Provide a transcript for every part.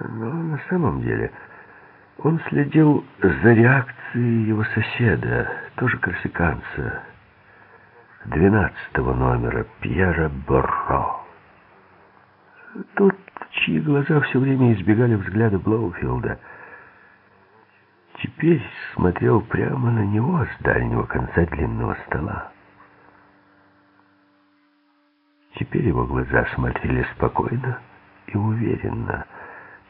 Но на самом деле он следил за реакцией его соседа, тоже корсиканца, двенадцатого номера, Пьера Борро. Тот, чьи глаза все время избегали взгляда Блоуфилда, теперь смотрел прямо на него с дальнего конца длинного стола. Теперь его глаза смотрели спокойно и уверенно.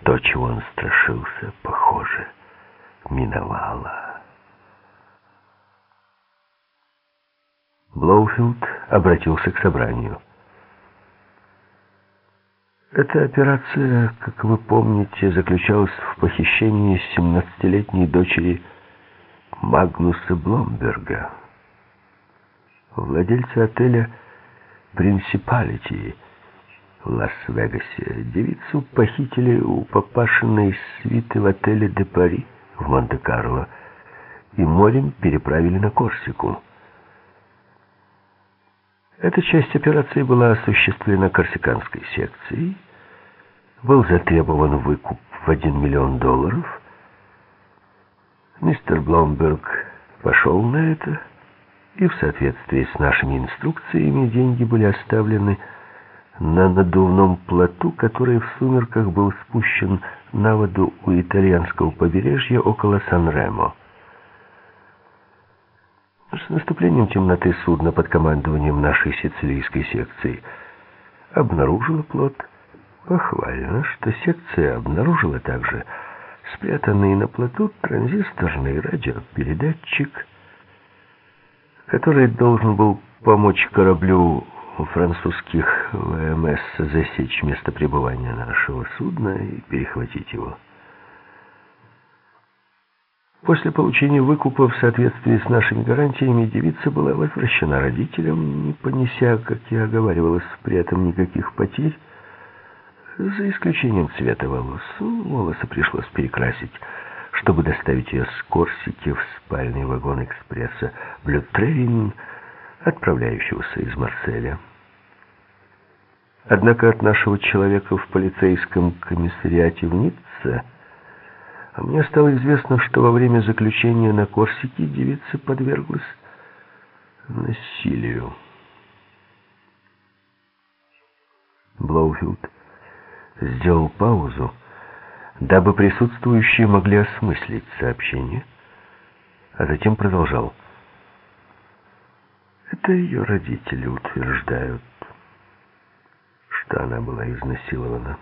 То, чего он страшился, похоже, миновало. Блоуфилд обратился к собранию. Эта операция, как вы помните, заключалась в похищении 17-летней дочери Магнуса Бломберга. Владельца отеля «Принципалити» в Лас-Вегасе. Девицу похитили у папашиной свиты в отеле «Де Пари» в Монте-Карло и морем переправили на Корсику. Эта часть операции была осуществлена корсиканской секцией. Был затребован выкуп в 1 миллион долларов. Мистер Бломберг пошел на это, и в соответствии с нашими инструкциями деньги были оставлены на надувном плоту, который в сумерках был спущен на воду у итальянского побережья около Сан-Ремо. С наступлением темноты судно под командованием нашей сицилийской секции обнаружило плот. Похвально, что секция обнаружила также спрятанный на плоту транзисторный радиопередатчик, который должен был помочь кораблю французских ВМС засечь место пребывания нашего судна и перехватить его. После получения выкупа в соответствии с нашими гарантиями девица была возвращена родителям, не понеся, как и оговаривалось, при этом никаких потерь, за исключением цвета волос. Волосы пришлось перекрасить, чтобы доставить ее с Корсики в спальный вагон экспресса «Blue Train», отправляющегося из Марселя. Однако от нашего человека в полицейском комиссариате в Ницце мне стало известно, что во время заключения на Корсике девица подверглась насилию. Блоуфилд сделал паузу, дабы присутствующие могли осмыслить сообщение, а затем продолжал. Это ее родители утверждают, что она была изнасилована.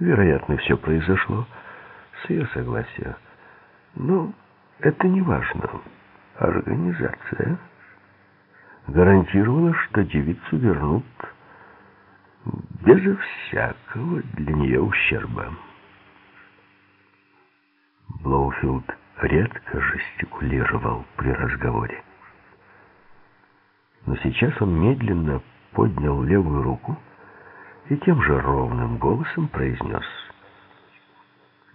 Вероятно, все произошло с ее согласия. Но это не важно. Организация гарантировала, что девицу вернут безо всякого для нее ущерба. Блоуфилд редко жестикулировал при разговоре. Но сейчас он медленно поднял левую руку и тем же ровным голосом произнес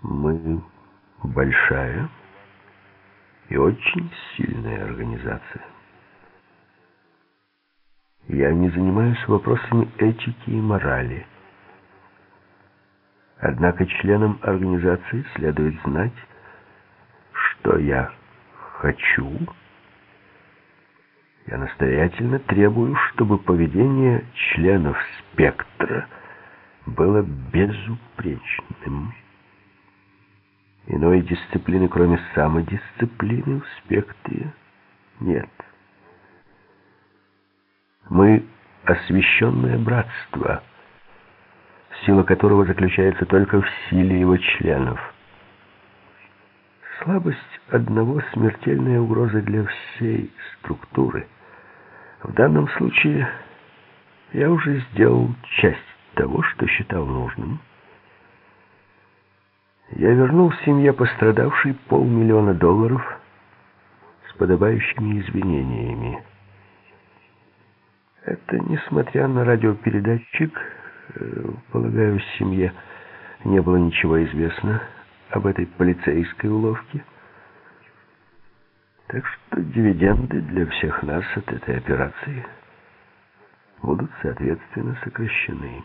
«Мы большая и очень сильная организация. Я не занимаюсь вопросами этики и морали. Однако членам организации следует знать, что я хочу я настоятельно требую, чтобы поведение членов спектра было безупречным. Иной дисциплины, кроме самодисциплины, в спектре нет. Мы освященное братство, сила которого заключается только в силе его членов. Слабость одного смертельная угроза для всей структуры – в данном случае я уже сделал часть того, что считал нужным. Я вернул семье пострадавшей полмиллиона долларов с подобающими извинениями. Это несмотря на радиопередатчик, э, полагаю, семье не было ничего известно об этой полицейской уловке. Так что дивиденды для всех нас от этой операции будут, соответственно, сокращены.